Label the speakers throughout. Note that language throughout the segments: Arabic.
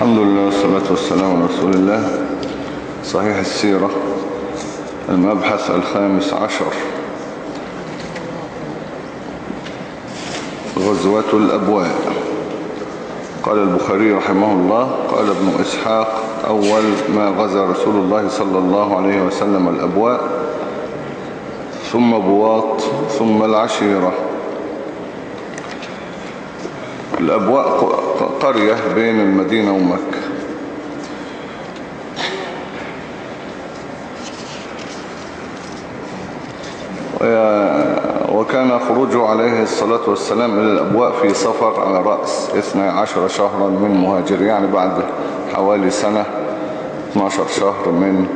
Speaker 1: الحمد لله والصلاة والسلام على رسول الله. صحيح السيرة المبحث الخامس عشر. غزوة الأبواء. قال البخاري رحمه الله قال ابن إسحاق أول ما غزا رسول الله صلى الله عليه وسلم الأبواء ثم بواط ثم العشيرة. الأبواء قرية بين المدينة ومكة. وكان خروجه عليه الصلاة والسلام إلى الأبواء في سفر على رأس 12 شهرا من مهاجر يعني بعد حوالي سنة 12 شهر من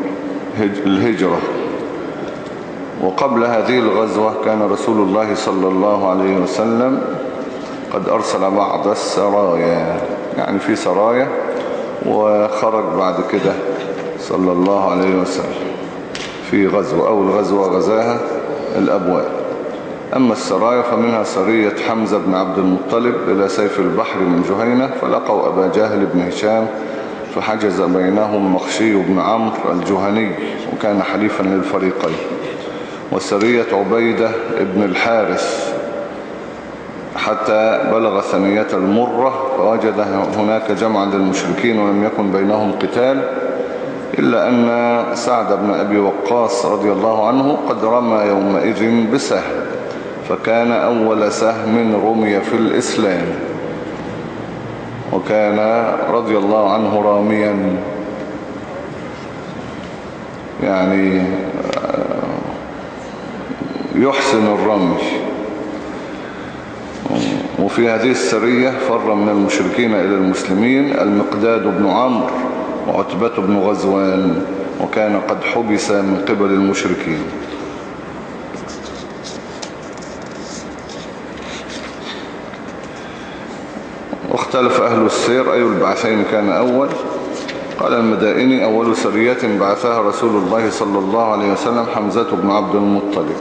Speaker 1: الهجرة. وقبل هذه الغزوة كان رسول الله صلى الله عليه وسلم قد أرسل بعض السرايا يعني في سرايا وخرج بعد كده صلى الله عليه وسلم في غزوة أول غزوة غزاها الأبواب. أما السرايا فمنها سرية حمزة بن عبد المطلب إلى سيف البحر من جهينة فلقوا أبا جاهل بن هشام فحجز بينهم مخشي بن عمرو الجهني وكان حليفا للفريقين. وسرية عبيدة بن الحارث حتى بلغ ثنية المرة فوجد هناك جمعا للمشركين ولم يكن بينهم قتال إلا أن سعد بن أبي وقاص رضي الله عنه قد رمى يومئذ بسهم فكان أول سهم رمي في الإسلام. وكان رضي الله عنه راميا. يعني يحسن الرمي. وفي هذه السرية فر من المشركين إلى المسلمين المقداد بن عمرو وعتبة بن غزوان وكان قد حبس من قبل المشركين. واختلف أهل السير أي البعثين كان أول؟ قال المدائني أول سرية بعثها رسول الله صلى الله عليه وسلم حمزة بن عبد المطلب.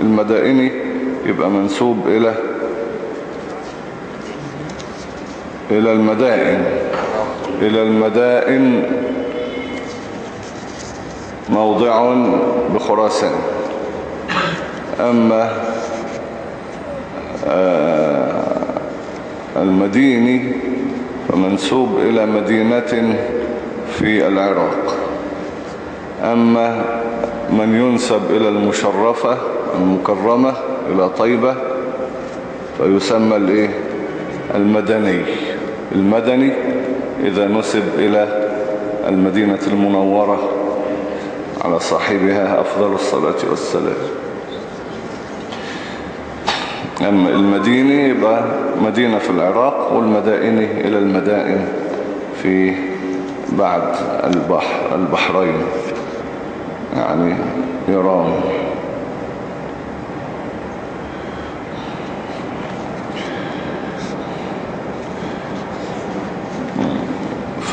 Speaker 1: المدائني يبقى منسوب إلى إلى المدائن. إلى المدائن موضع بخراسان. أما المديني فمنسوب إلى مدينة في العراق. أما من ينسب إلى المشرفة المكرمة إلى طيبة فيسمى المدني. المدني إذا نسب إلى المدينة المنورة على صاحبها أفضل الصلاة والسلام. أما المديني يبقى مدينة في العراق والمدائني إلى المدائن في بعد البحر البحرين يعني إيران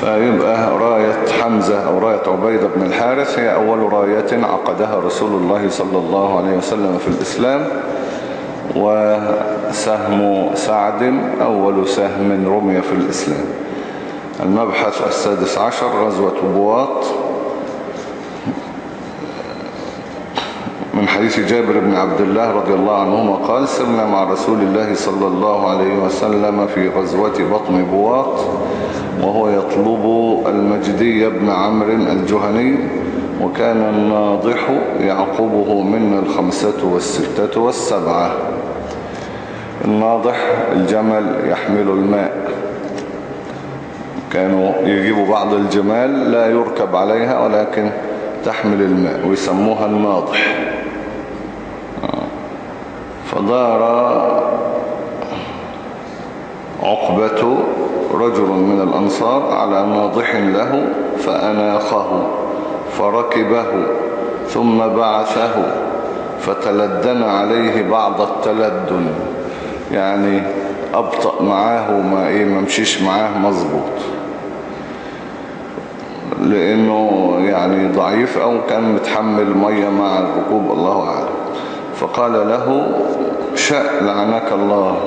Speaker 1: فيبقى راية حمزة أو راية عبيدة بن الحارث هي أول راية عقدها رسول الله صلى الله عليه وسلم في الإسلام وسهم سعد أول سهم رمي في الإسلام. المبحث السادس عشر غزوة بواط. من حديث جابر بن عبد الله رضي الله عنهما قال سرنا مع رسول الله صلى الله عليه وسلم في غزوة بطن بواط. وهو يطلب المجدي بن عمرو الجهني وكان الناضح يعقبه من الخمسة والستة والسبعة. الناضح الجمل يحمل الماء. كانوا يجيبوا بعض الجمال لا يركب عليها ولكن تحمل الماء ويسموها الناضح. فدار عقبة رجل من الأنصار على ناضح له فأناخه فركبه ثم بعثه فتلدن عليه بعض التلدن. يعني أبطأ معاه وما إيه ممشيش معاه مظبوط. لأنه يعني ضعيف أو كان متحمل مية مع الركوب الله أعلم. فقال له شاء لعنك الله.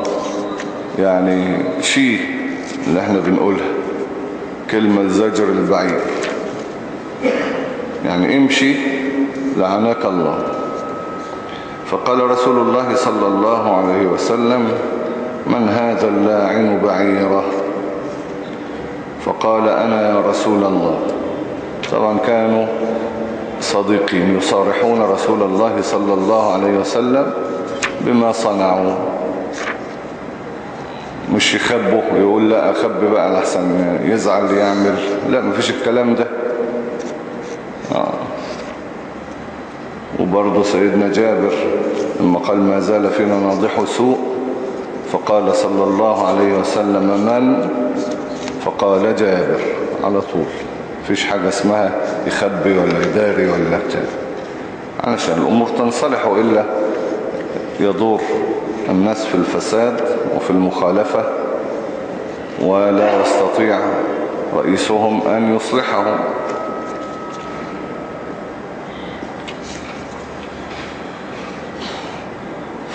Speaker 1: يعني شيء اللي إحنا بنقولها كلمة زجر البعير. يعني امشي لعناك الله. فقال رسول الله صلى الله عليه وسلم من هذا اللاعن بعيرة؟ فقال أنا يا رسول الله. طبعا كانوا صديقين يصارحون رسول الله صلى الله عليه وسلم بما صنعوا. مش يخبوا يقول لا أخب بقى لحسن يزعل يعمل. لا مفيش الكلام ده. آه. وبرضه سيدنا جابر لما قال ما زال فينا ناضح سوء فقال صلى الله عليه وسلم من؟ فقال جابر على طول. فيش حاجة اسمها يخبي ولا يداري ولا بتاع. علشان الأمور تنصلح وإلا يدور. الناس في الفساد وفي المخالفة ولا يستطيع رئيسهم أن يصلحهم.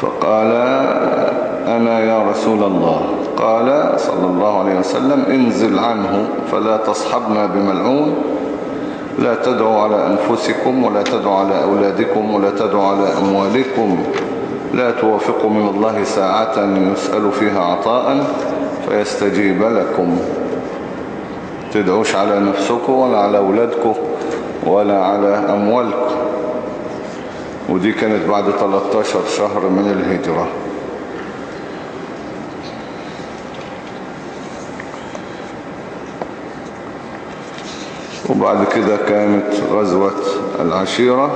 Speaker 1: فقال أنا يا رسول الله. قال صلى الله عليه وسلم انزل عنه فلا تصحبنا بملعون. لا تدعوا على أنفسكم ولا تدعوا على أولادكم ولا تدعوا على أموالكم. لا توافقوا من الله ساعة يسأل فيها عطاء فيستجيب لكم. تدعوش على نفسكم ولا على أولادكم ولا على أموالكم ودي كانت بعد 13 شهر من الهجرة. وبعد كده كانت غزوة العشيرة.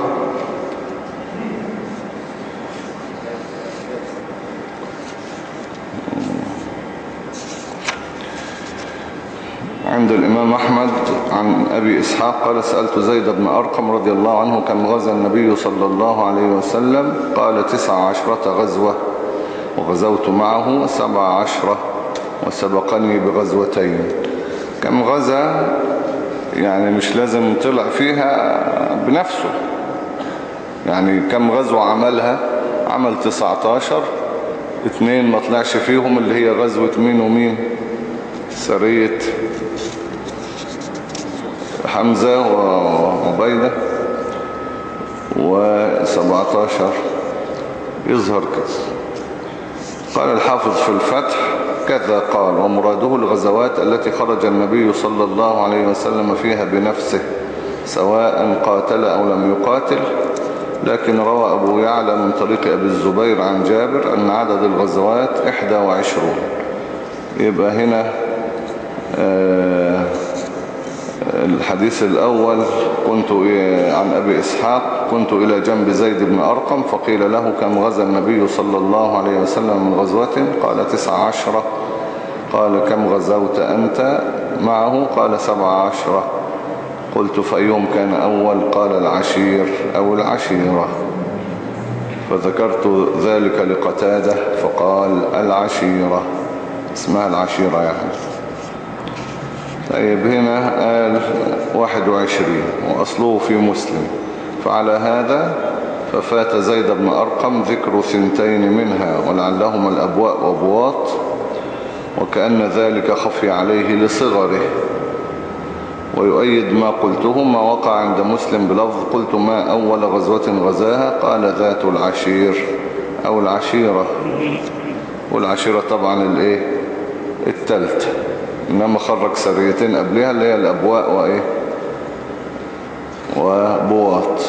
Speaker 1: عند الإمام أحمد عن أبي إسحاق قال سألت زيد بن أرقم رضي الله عنه كم غزى النبي صلى الله عليه وسلم؟ قال تسع عشرة غزوة. وغزوت معه سبع عشرة وسبقني بغزوتين. كم غزى يعني مش لازم طلع فيها بنفسه. يعني كم غزوة عملها؟ عمل 19 اتنين ما طلعش فيهم اللي هي غزوة مين ومين. سرية حمزة وعبيدة و17 يظهر كذا. قال الحافظ في الفتح كذا قال ومراده الغزوات التي خرج النبي صلى الله عليه وسلم فيها بنفسه سواء قاتل أو لم يقاتل. لكن روى أبو يعلى من طريق أبي الزبير عن جابر أن عدد الغزوات 21 يبقى هنا الحديث الأول كنت عن أبي إسحاق كنت إلى جنب زيد بن أرقم فقيل له كم غزى النبي صلى الله عليه وسلم من غزوة؟ قال تسع عشرة. قال كم غزوت أنت معه؟ قال سبع عشرة. قلت فأيهم كان أول؟ قال العشير أو العشيرة. فذكرت ذلك لقتادة فقال العشيرة. اسمها العشيرة يعني. طيب هنا قال 21 وأصله في مسلم. فعلى هذا ففات زيد بن أرقم ذكر ثنتين منها ولعلهما الأبواء وبواط وكأن ذلك خفي عليه لصغره. ويؤيد ما قلته ما وقع عند مسلم بلفظ قلت ما أول غزوة غزاها؟ قال ذات العشير أو العشيرة. والعشيرة طبعا الإيه؟ التالتة إنما خرج سريتين قبلها اللي هي الأبواء وإيه؟ وبواط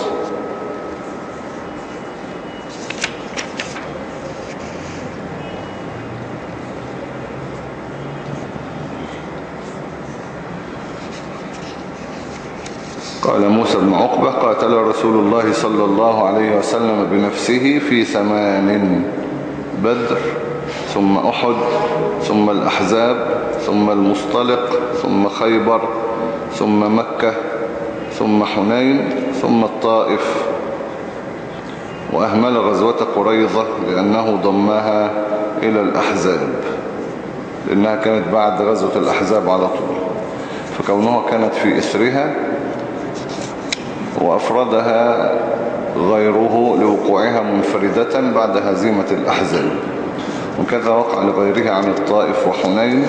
Speaker 1: قال موسى بن عقبة قاتل رسول الله صلى الله عليه وسلم بنفسه في ثمان بدر ثم أحد ثم الأحزاب ثم المصطلق ثم خيبر ثم مكة ثم حنين ثم الطائف. وأهمل غزوة قريظة لأنه ضمها إلى الأحزاب لأنها كانت بعد غزوة الأحزاب على طول. فكونها كانت في إثرها وأفردها غيره لوقوعها منفردة بعد هزيمة الأحزاب. وكذا وقع لغيرها عن الطائف وحنين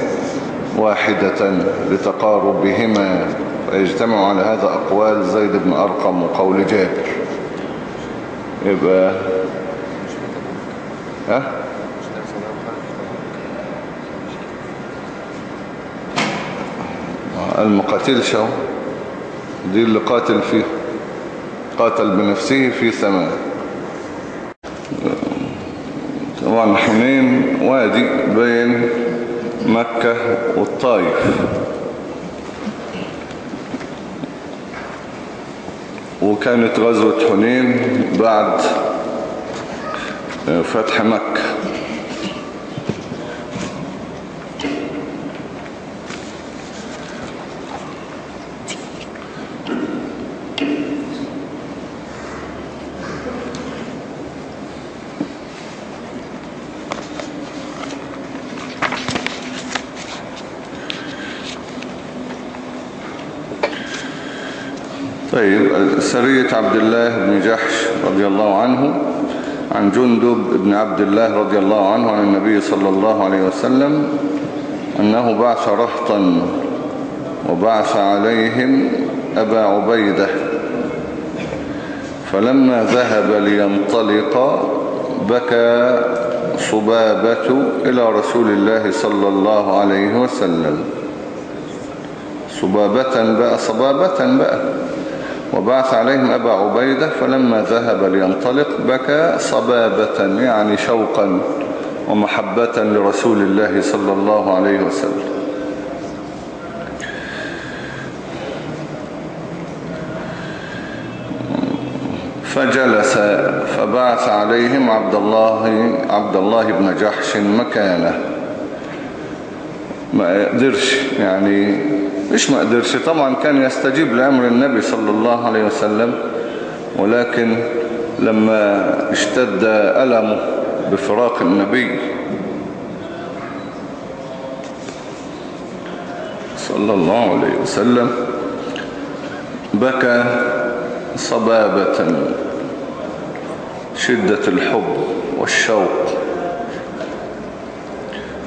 Speaker 1: واحدة لتقاربهما فيجتمع على هذا أقوال زيد بن أرقم وقول جابر. يبقى ها؟ المقاتل شو؟ دي اللي قاتل فيه. قاتل بنفسه في ثمان طبعا حنين وادي بين مكة والطائف. وكانت غزوة حنين بعد فتح مكة طيب سرية عبد الله بن جحش رضي الله عنه عن جندب بن عبد الله رضي الله عنه عن النبي صلى الله عليه وسلم أنه بعث رهطا وبعث عليهم أبا عبيدة فلما ذهب لينطلق بكى صبابة إلى رسول الله صلى الله عليه وسلم. صبابة بقى صبابة بقى. وبعث عليهم أبا عبيدة فلما ذهب لينطلق بكى صبابة يعني شوقا ومحبة لرسول الله صلى الله عليه وسلم. فجلس فبعث عليهم عبد الله عبد الله بن جحش مكانه. ما يقدرش يعني مش ما قدرش. طبعا كان يستجيب لأمر النبي صلى الله عليه وسلم ولكن لما اشتد ألمه بفراق النبي صلى الله عليه وسلم بكى صبابة شدة الحب والشوق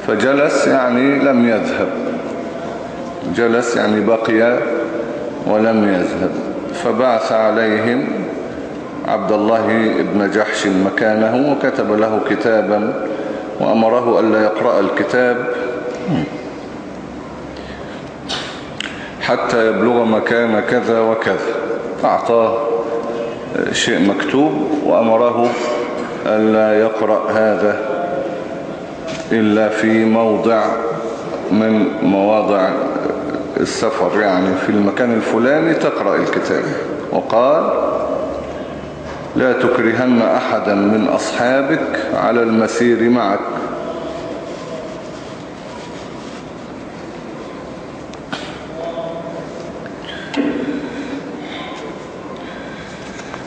Speaker 1: فجلس يعني لم يذهب. جلس يعني بقي ولم يذهب. فبعث عليهم عبد الله بن جحش مكانه وكتب له كتابا وأمره ألا يقرأ الكتاب حتى يبلغ مكان كذا وكذا. أعطاه شيء مكتوب وأمره ألا يقرأ هذا إلا في موضع من مواضع السفر يعني في المكان الفلاني تقرأ الكتاب. وقال لا تكرهن أحدا من أصحابك على المسير معك.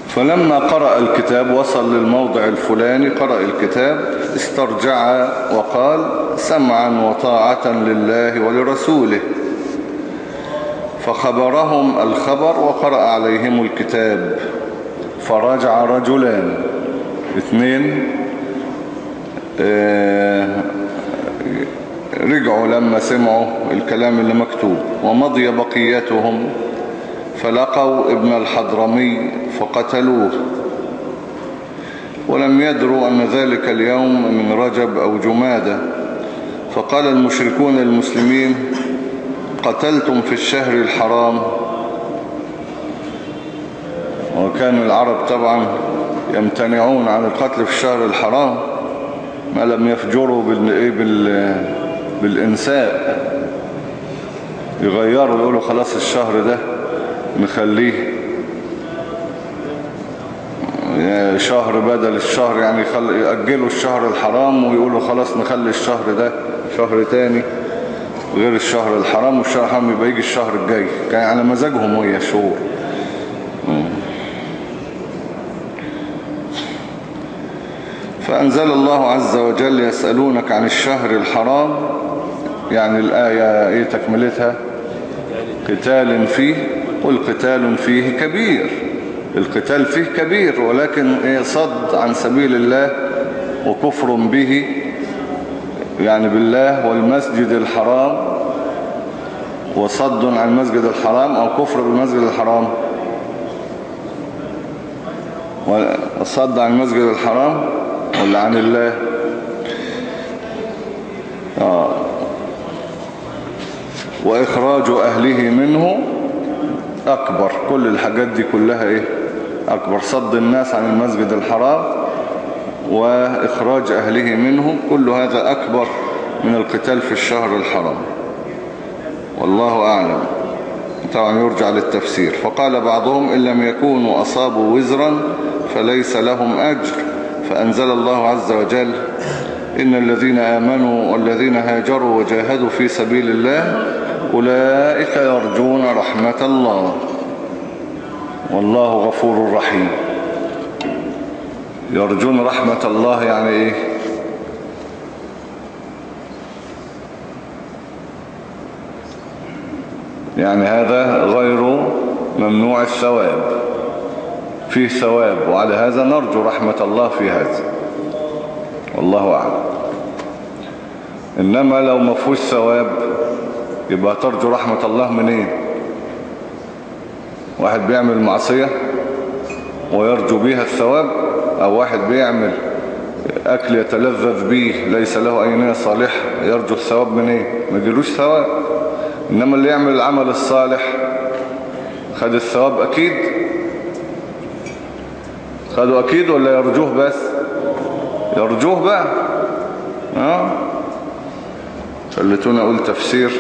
Speaker 1: فلما قرأ الكتاب وصل للموضع الفلاني قرأ الكتاب استرجع وقال سمعا وطاعة لله ولرسوله. فخبرهم الخبر وقرأ عليهم الكتاب. فرجع رجلان. اثنين آه رجعوا لما سمعوا الكلام اللي مكتوب. ومضي بقيتهم. فلقوا ابن الحضرمي فقتلوه. ولم يدروا أن ذلك اليوم من رجب أو جمادة. فقال المشركون المسلمين قتلتم في الشهر الحرام. وكان العرب طبعا يمتنعون عن القتل في الشهر الحرام ما لم يفجروا بالإنساء. يغيروا يقولوا خلاص الشهر ده نخليه. شهر بدل الشهر يعني يأجلوا الشهر الحرام ويقولوا خلاص نخلي الشهر ده شهر تاني. غير الشهر الحرام والشهر الحرام يبقى يجي الشهر الجاي. كان على مزاجهم وهي شهور. فأنزل الله عز وجل يسألونك عن الشهر الحرام يعني الآية إيه تكملتها؟ قتال فيه قل قتال فيه كبير. القتال فيه كبير ولكن إيه صد عن سبيل الله وكفر به يعني بالله والمسجد الحرام وصد عن المسجد الحرام أو كفر بالمسجد الحرام. وصد عن المسجد الحرام ولا عن الله. آه. وإخراج أهله منه أكبر. كل الحاجات دي كلها إيه؟ أكبر. صد الناس عن المسجد الحرام وإخراج أهله منه كل هذا أكبر من القتال في الشهر الحرام. والله أعلم. طبعا يرجع للتفسير. فقال بعضهم إن لم يكونوا أصابوا وزرا فليس لهم أجر. فأنزل الله عز وجل إن الذين آمنوا والذين هاجروا وجاهدوا في سبيل الله أولئك يرجون رحمة الله. والله غفور رحيم. يرجون رحمة الله يعني إيه؟ يعني هذا غير ممنوع الثواب. فيه ثواب وعلى هذا نرجو رحمة الله في هذا. والله أعلم. إنما لو ما ثواب يبقى ترجو رحمة الله منين؟ واحد بيعمل معصية ويرجو بها الثواب أو واحد بيعمل أكل يتلذذ به ليس له أي نية صالح يرجو الثواب منين ما يجيلوش ثواب. إنما اللي يعمل العمل الصالح خد الثواب أكيد؟ خدوا أكيد ولا يرجوه بس؟ يرجوه بقى. آه. خليتونا أقول تفسير.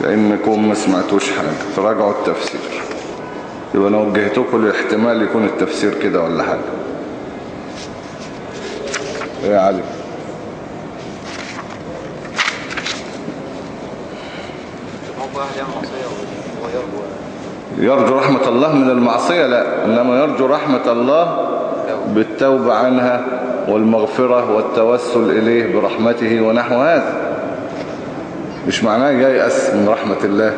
Speaker 1: كأنكم ما سمعتوش حاجة. تراجعوا التفسير. يبقى أنا وجهتكم لاحتمال يكون التفسير كده ولا حاجة. إيه يا علي؟ يرجو رحمة الله من المعصية؟ لا إنما يرجو رحمة الله بالتوبة عنها والمغفرة والتوسل إليه برحمته ونحو هذا. مش معناه ييأس من رحمة الله.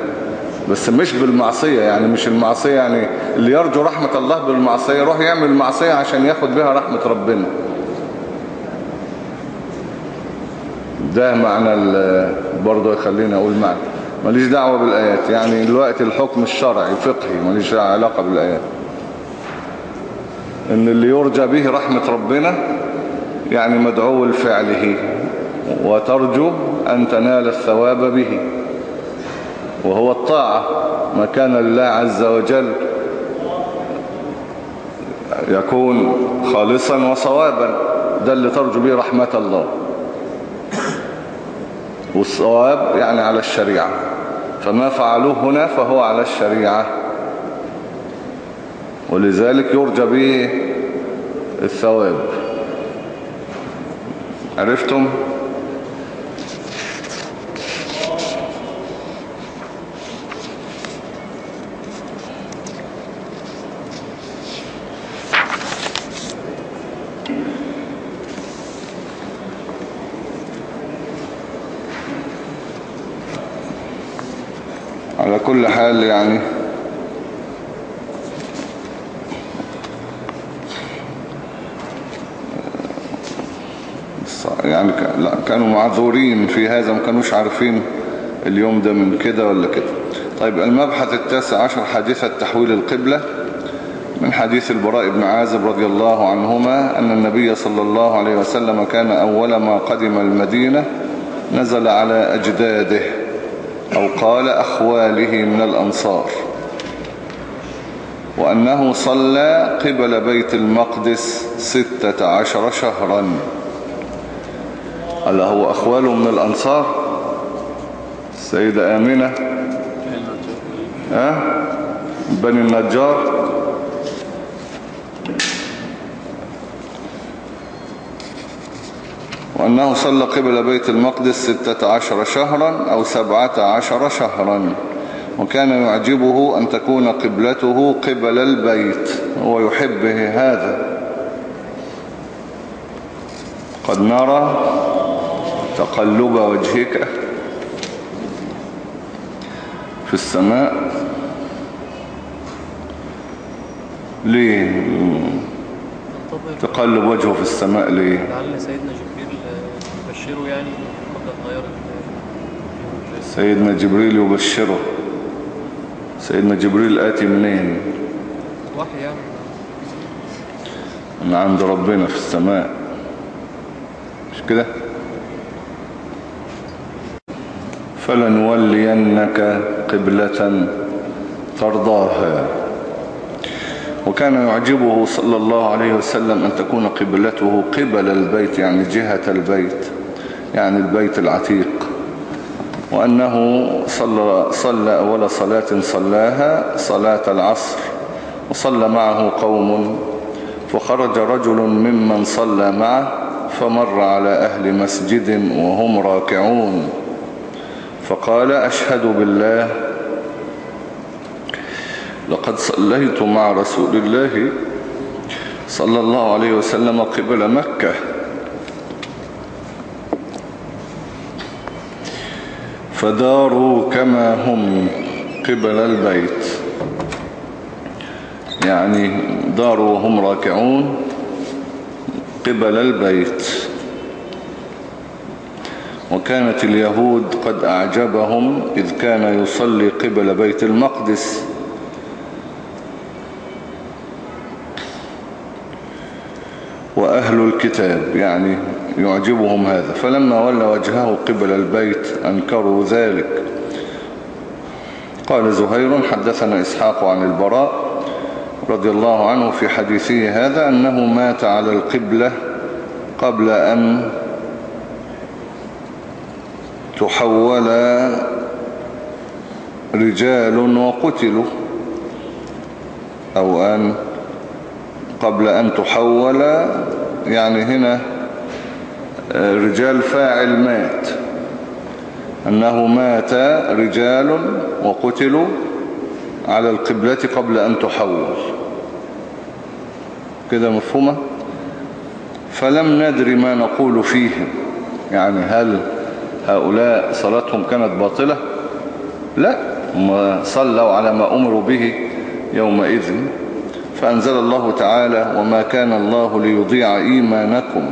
Speaker 1: بس مش بالمعصية يعني مش المعصية يعني اللي يرجو رحمة الله بالمعصية يروح يعمل المعصية عشان ياخد بها رحمة ربنا. ده معنى برضه يخليني أقول معنى ماليش دعوة بالآيات يعني دلوقتي الحكم الشرعي فقهي ماليش علاقة بالآيات. إن اللي يرجى به رحمة ربنا يعني مدعو لفعله وترجو أن تنال الثواب به. وهو الطاعة ما كان لله عز وجل يكون خالصا وصوابا ده اللي ترجو به رحمة الله. والصواب يعني على الشريعة فما فعلوه هنا فهو على الشريعة. ولذلك يرجى به الثواب. عرفتم؟ على كل حال يعني يعني لا كانوا معذورين في هذا ما كانوش عارفين اليوم ده من كده ولا كده. طيب المبحث التاسع عشر حديثة تحويل القبلة من حديث البراء بن عازب رضي الله عنهما أن النبي صلى الله عليه وسلم كان أول ما قدم المدينة نزل على أجداده. أو قال أخواله من الأنصار وأنه صلى قبل بيت المقدس ستة عشر شهرا. قال هو أخواله من الأنصار؟ السيدة آمنة؟ ها؟ بني النجار؟ وأنه صلى قبل بيت المقدس ستة عشر شهرا أو سبعة عشر شهرا. وكان يعجبه أن تكون قبلته قبل البيت. هو يحبه هذا. قد نرى تقلب وجهك في السماء ليه؟ تقلب وجهه في السماء ليه؟
Speaker 2: لعل سيدنا جبريل بشره يعني قبل الطيارة
Speaker 1: سيدنا جبريل يبشره. سيدنا جبريل آتي منين؟
Speaker 2: وحي يعني.
Speaker 1: من عند ربنا في السماء. مش كده؟ فلنولينك قبلة ترضاها. وكان يعجبه صلى الله عليه وسلم أن تكون قبلته قبل البيت يعني جهة البيت. يعني البيت العتيق وأنه صلى, صلى أول صلاة صلاها صلاة العصر وصلى معه قوم فخرج رجل ممن صلى معه فمر على أهل مسجد وهم راكعون. فقال أشهد بالله. لقد صليت مع رسول الله صلى الله عليه وسلم قبل مكة. فداروا كما هم قبل البيت. يعني داروا وهم راكعون قبل البيت. وكانت اليهود قد أعجبهم إذ كان يصلي قبل بيت المقدس. وأهل الكتاب يعني يعجبهم هذا. فلما ولى وجهه قبل البيت أنكروا ذلك. قال زهير حدثنا إسحاق عن البراء رضي الله عنه في حديثه هذا أنه مات على القبلة قبل أن تحول رجال وقتلوا أو أن قبل أن تحول يعني هنا رجال فاعل مات. أنه مات رجال وقتلوا على القبلة قبل أن تحول. كده مفهومة؟ فلم ندري ما نقول فيهم يعني هل هؤلاء صلاتهم كانت باطلة؟ لا هم صلوا على ما أمروا به يومئذ. فأنزل الله تعالى وما كان الله ليضيع إيمانكم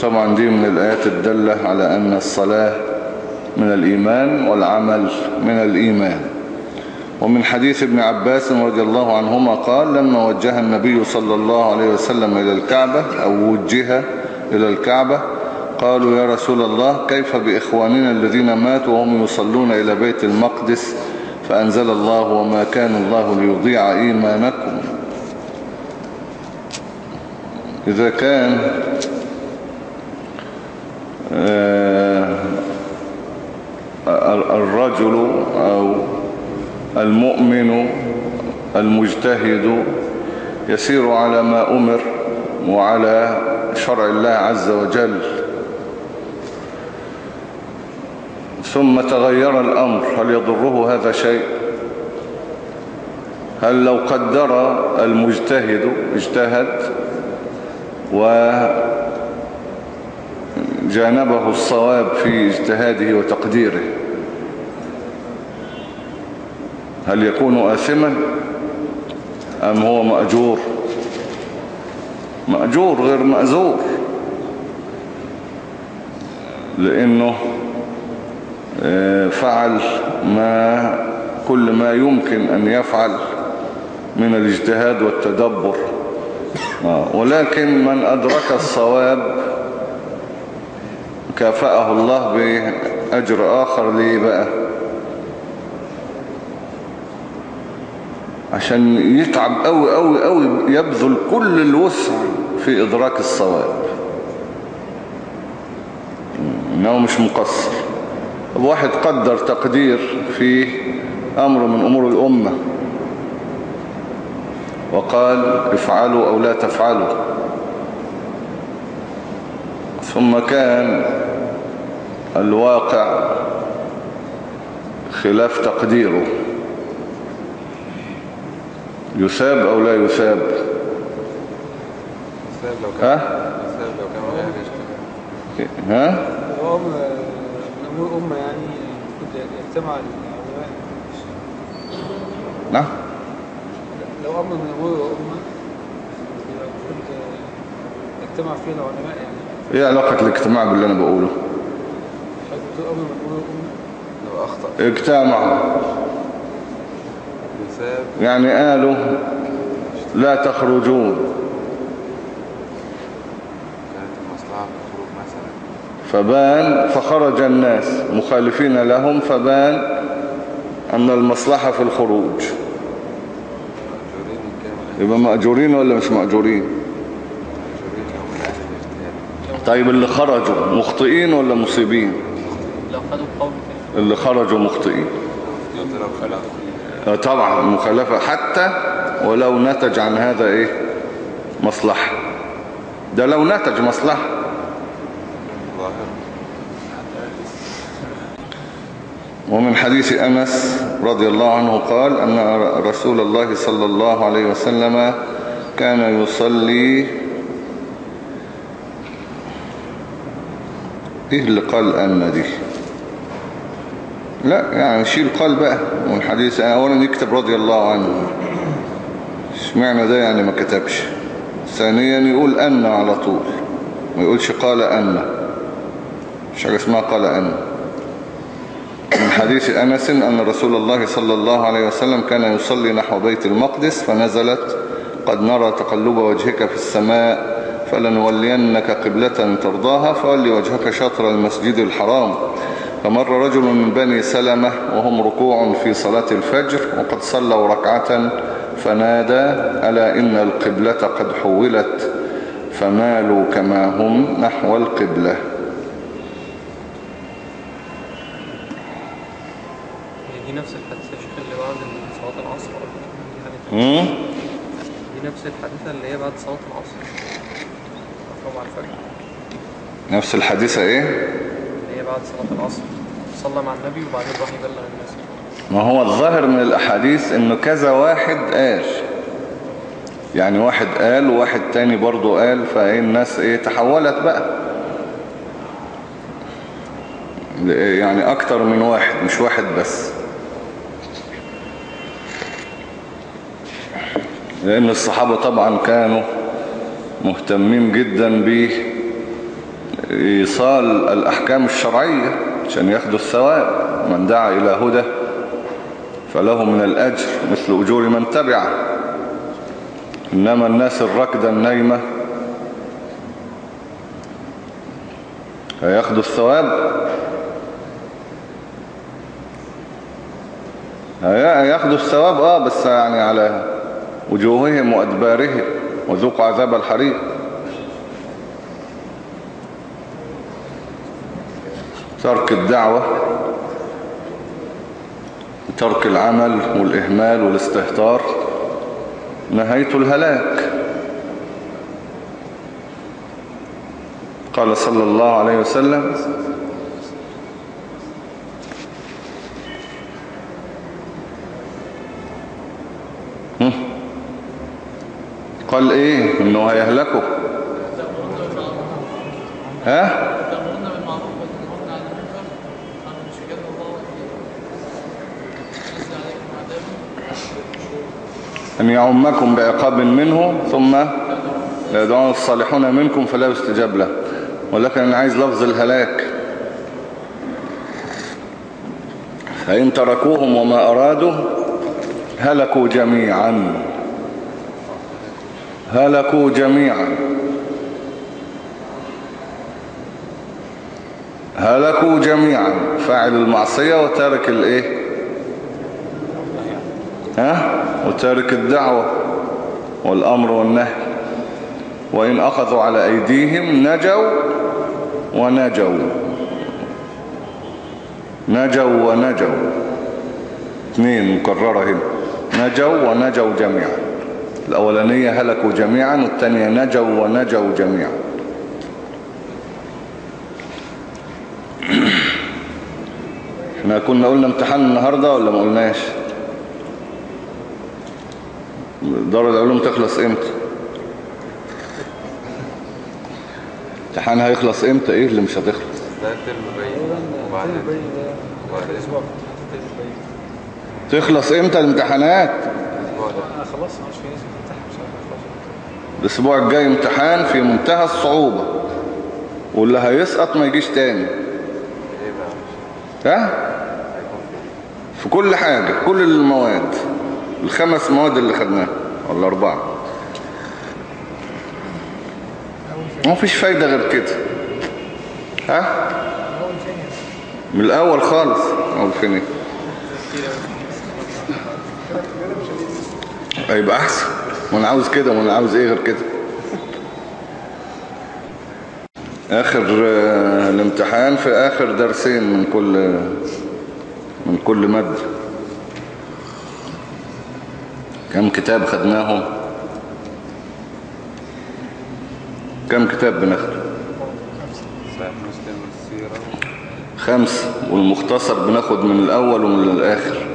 Speaker 1: وطبعا دي من الآيات الدالة على أن الصلاة من الإيمان والعمل من الإيمان. ومن حديث ابن عباس رضي الله عنهما قال لما وجه النبي صلى الله عليه وسلم إلى الكعبة أو وجه إلى الكعبة قالوا يا رسول الله كيف بإخواننا الذين ماتوا وهم يصلون إلى بيت المقدس فأنزل الله وما كان الله ليضيع إيمانكم؟ إذا كان الرجل أو المؤمن المجتهد يسير على ما أمر وعلى شرع الله عز وجل. ثم تغير الأمر هل يضره هذا شيء؟ هل لو قدر المجتهد اجتهد وجانبه الصواب في اجتهاده وتقديره. هل يكون آثما أم هو مأجور؟ مأجور غير مأزور. لأنه فعل ما كل ما يمكن أن يفعل من الاجتهاد والتدبر. ولكن من أدرك الصواب كافأه الله بأجر آخر ليه بقى. عشان يتعب قوي قوي قوي يبذل كل الوسع في إدراك الصواب. إنه مش مقصر. واحد قدر تقدير في أمر من أمور الأمة. وقال افعلوا أو لا تفعلوا. ثم كان الواقع خلاف تقديره. يثاب أو لا يثاب؟
Speaker 2: ساب لو كان
Speaker 1: ها؟
Speaker 2: ساب لو كان غير
Speaker 1: ها؟
Speaker 3: أم يعني يجتمع العلماء
Speaker 1: نعم.
Speaker 3: لو أمر من يبقى المفروض يجتمع فيه العلماء يعني.
Speaker 1: إيه علاقة الاجتماع باللي أنا بقوله
Speaker 3: حيث قبل ما نقول أمة
Speaker 2: لو أخطأ
Speaker 1: اجتمعوا يعني قالوا لا تخرجون. فبان فخرج الناس مخالفين لهم فبان أن المصلحة في الخروج. يبقى مأجورين ولا مش مأجورين؟ طيب اللي خرجوا مخطئين ولا مصيبين؟
Speaker 4: خدوا قول كده
Speaker 1: اللي خرجوا مخطئين. آه طبعا مخالفة حتى ولو نتج عن هذا إيه؟ مصلحة. ده لو نتج مصلحة. ومن حديث أنس رضي الله عنه قال أن رسول الله صلى الله عليه وسلم كان يصلي. إيه اللي قال أن دي؟ لا يعني شيل قال بقى من حديث أولا يكتب رضي الله عنه. اشمعنى ده يعني ما كتبش؟ ثانيا يقول أن على طول. ما يقولش قال أن. مش حاجة اسمها قال أن. من حديث أنس أن رسول الله صلى الله عليه وسلم كان يصلي نحو بيت المقدس فنزلت قد نرى تقلب وجهك في السماء فلنولينك قبلة ترضاها فولي وجهك شطر المسجد الحرام. فمر رجل من بني سلمة وهم ركوع في صلاة الفجر وقد صلوا ركعة فنادى ألا إن القبلة قد حولت؟ فمالوا كما هم نحو القبلة.
Speaker 4: هي دي نفس الحادثة شيخ اللي بعد صلاة العصر؟ دي نفس الحادثة اللي هي بعد صلاة العصر. الفجر
Speaker 1: نفس الحديثة
Speaker 4: إيه؟ بعد صلاة العصر. صلى مع النبي وبعدين راح يبلغ الناس.
Speaker 1: ما هو الظاهر من الأحاديث إنه كذا واحد قال. يعني واحد قال وواحد تاني برضو قال فإيه الناس إيه تحولت بقى. يعني أكتر من واحد مش واحد بس. لأن الصحابة طبعا كانوا مهتمين جدا بإيصال الأحكام الشرعية عشان ياخدوا الثواب من دعا إلى هدى فله من الأجر مثل أجور من تبعه. إنما الناس الركدة النايمة هياخدوا الثواب. هي- هياخدوا الثواب آه بس يعني على وجوههم وأدبارهم وذوقوا عذاب الحريق. ترك الدعوة ترك العمل والإهمال والاستهتار نهاية الهلاك. قال صلى الله عليه وسلم؟ قال إيه إنه هيهلكوا ها؟ أن يعمكم بعقاب منه ثم يدعون الصالحون منكم فلا يستجاب له. ولكن أنا عايز لفظ الهلاك. فإن تركوهم وما أرادوا هلكوا جميعا. هلكوا جميعا. هلكوا جميعا. فاعل المعصية وتارك الإيه ها وتارك الدعوة والأمر والنهي. وإن أخذوا على أيديهم نجوا ونجوا. نجوا ونجوا. اثنين مكررة هنا نجوا ونجوا جميعا. الأولانية هلكوا جميعا والثانية نجوا ونجوا جميعا. إحنا كنا قلنا امتحان النهاردة ولا ما قلناش؟ دار العلوم تخلص إمتى؟ امتحان هيخلص إمتى؟ إيه اللي مش هتخلص؟
Speaker 2: ده
Speaker 1: تخلص إمتى الامتحانات؟
Speaker 3: مش.
Speaker 1: الأسبوع الجاي امتحان في منتهى الصعوبة واللي هيسقط ما يجيش تاني. ها؟ في كل حاجة كل المواد الخمس مواد اللي خدناها. ولا أربعة. ما فيش فايدة غير كده. ها؟ من الأول خالص. أقول فين؟ هيبقى أحسن. وأنا عاوز كده وأنا عاوز إيه غير كده؟ آخر آه، الامتحان في آخر درسين من كل من كل مادة. كم كتاب خدناهم كم كتاب بناخده؟ خمسة والمختصر بناخد من الأول ومن الآخر.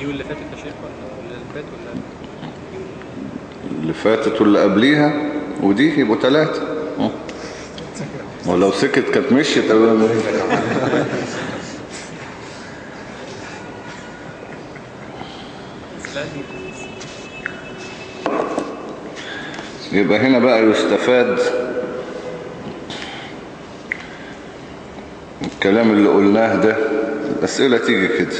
Speaker 4: دي واللي فاتت يا شيخ ولا اللي فات ولا
Speaker 1: اللي فاتت واللي قبليها ودي يبقوا ثلاثة آه. ولو سكت كانت مشيت. أولا.
Speaker 4: لا
Speaker 1: يبقى هنا بقى يستفاد الكلام اللي قلناه ده. الأسئلة تيجي كده.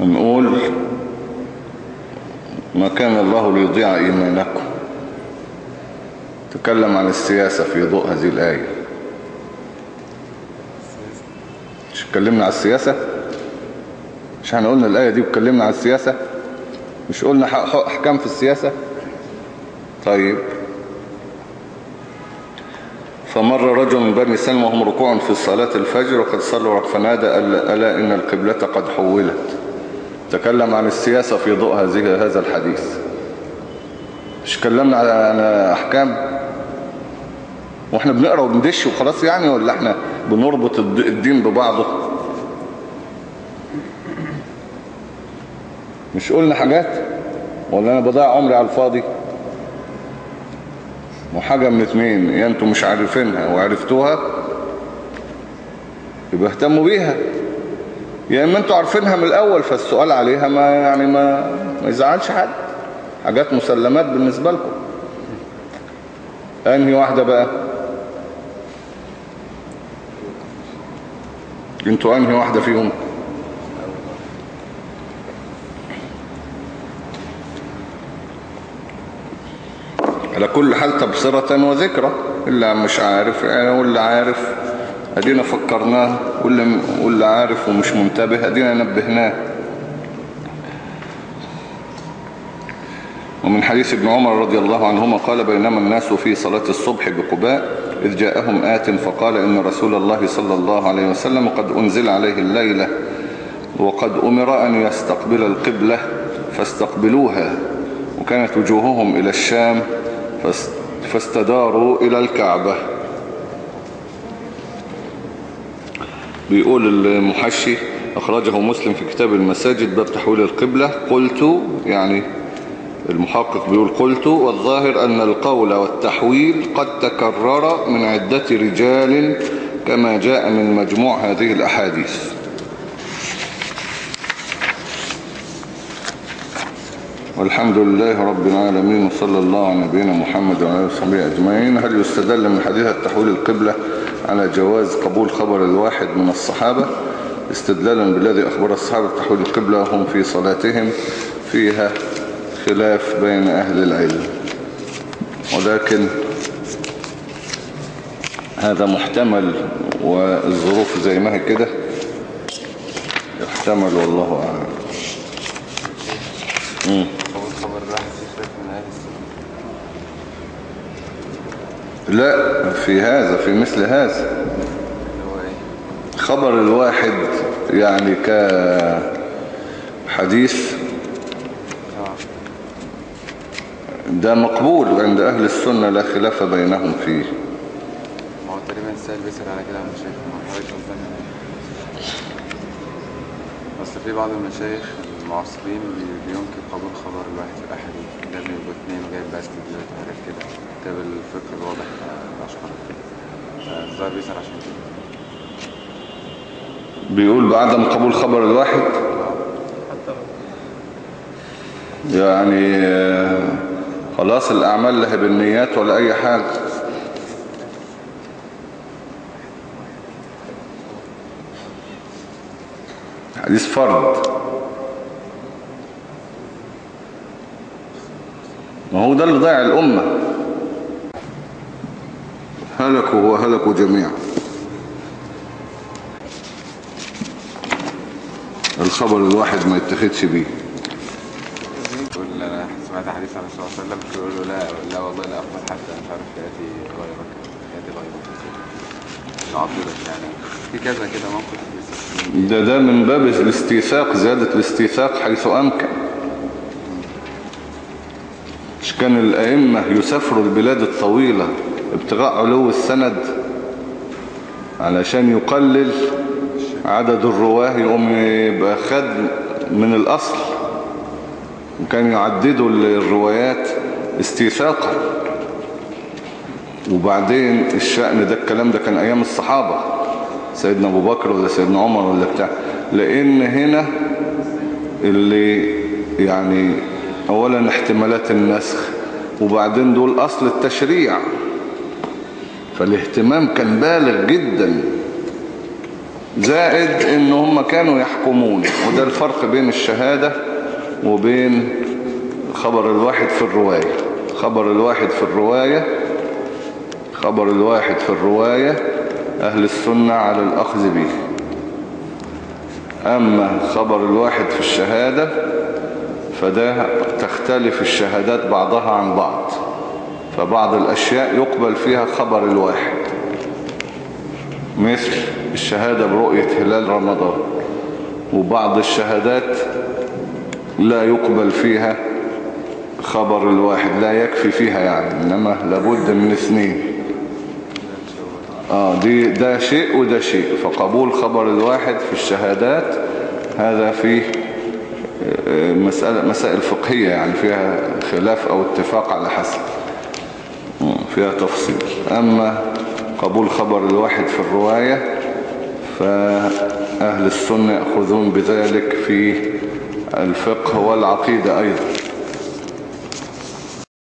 Speaker 1: نقول ما كان الله ليضيع إيمانكم. تكلم عن السياسة في ضوء هذه الآية. مش اتكلمنا على السياسة؟ مش إحنا قلنا الآية دي واتكلمنا على السياسة. مش قلنا أحكام في السياسة. طيب. فمر رجل من بني سلمى وهم ركوع في صلاة الفجر وقد صلوا فنادى ألا إن القبلة قد حولت. تكلم عن السياسة في ضوء هذه هذا الحديث. مش اتكلمنا على أحكام؟ وإحنا بنقرأ وبندش وخلاص يعني ولا إحنا بنربط الد- الدين ببعضه؟ مش قلنا حاجات؟ ولا أنا بضيع عمري على الفاضي؟ وحاجة من اتنين يا أنتوا مش عارفينها وعرفتوها يبقى اهتموا بيها. يا إما أنتوا عارفينها من الأول فالسؤال عليها ما يعني ما, ما يزعلش حد. حاجات مسلمات بالنسبة لكم. أنهي واحدة بقى؟ أنتوا أنهي واحدة فيهم؟ على كل حال تبصرة وذكرى. اللي مش عارف يعني واللي عارف. أدينا فكرناه واللي, واللي عارف ومش منتبه. أدينا نبهناه. ومن حديث ابن عمر رضي الله عنهما قال بينما الناس في صلاة الصبح بقباء إذ جاءهم آت فقال إن رسول الله صلى الله عليه وسلم قد أنزل عليه الليلة وقد أمر أن يستقبل القبلة فاستقبلوها. وكانت وجوههم إلى الشام فاستداروا إلى الكعبة. بيقول المحشي أخرجه مسلم في كتاب المساجد باب تحويل القبلة. قلت يعني المحقق بيقول قلت والظاهر أن القول والتحويل قد تكرر من عدة رجال كما جاء من مجموع هذه الأحاديث. والحمد لله رب العالمين وصلى الله على نبينا محمد وعلى آله وصحبه أجمعين. هل يستدل من حديث التحويل القبلة على جواز قبول خبر الواحد من الصحابة؟ استدلالا بالذي أخبر الصحابة تحويل القبلة هم في صلاتهم فيها خلاف بين أهل العلم. ولكن هذا محتمل والظروف زي ما هي كده. يحتمل والله أعلم مم.
Speaker 2: أول خبر الواحد يفرق من أهل السنة
Speaker 1: لا في هذا في مثل هذا. خبر الواحد يعني كحديث ده مقبول عند أهل السنة لا خلاف بينهم فيه.
Speaker 2: ما هو تقريبا السائل بيسأل على كده يا مشايخ ما في بعض المشايخ المعاصرين بي- بينكر قبول خبر الواحد في الأحاديث لازم يبقوا اتنين وجايب بقى استدلالات وحاجات كده. كتاب الفقه الواضح بتاع الأشهر كده فالظاهر بيسأل عشان كده.
Speaker 1: بيقول بعدم قبول خبر الواحد؟ يعني آه، خلاص الأعمال لها بالنيات ولا أي حاجة. حديث فرد. ما هو ده اللي ضيع الأمة. هلكوا وهلكوا جميعا. الخبر الواحد ما يتخذش بيه.
Speaker 2: سمعت حديث عن النبي صلى الله عليه وسلم يقول له لا لا والله لا أقبل حتى مش عارف ياتي غيرك ياتي غيرك. يعضلك يعني في كذا كده موقف.
Speaker 1: ده ده من باب الاستيثاق زيادة الاستيثاق حيث أمكن مش كان الأئمة يسافروا البلاد الطويلة ابتغاء علو السند علشان يقلل عدد الرواة يقوم يبقى خد من الأصل. وكان يعددوا الروايات استيثاقا. وبعدين الشأن ده الكلام ده كان أيام الصحابة سيدنا أبو بكر ولا سيدنا عمر ولا بتاع. لأن هنا اللي يعني أولا احتمالات النسخ وبعدين دول أصل التشريع. فالاهتمام كان بالغ جدا. زائد إن هم كانوا يحكمون. وده الفرق بين الشهادة وبين خبر الواحد في الرواية. خبر الواحد في الرواية خبر الواحد في الرواية أهل السنة على الأخذ به. أما خبر الواحد في الشهادة فده تختلف الشهادات بعضها عن بعض فبعض الأشياء يقبل فيها خبر الواحد. مثل الشهادة برؤية هلال رمضان وبعض الشهادات لا يقبل فيها خبر الواحد لا يكفي فيها يعني إنما لابد من اثنين. آه دي ده شيء وده شيء فقبول خبر الواحد في الشهادات هذا فيه مسألة مسائل فقهية يعني فيها خلاف أو اتفاق على حسب. فيها تفصيل. أما قبول خبر الواحد في الرواية فأهل السنة يأخذون بذلك في الفقه والعقيدة أيضا.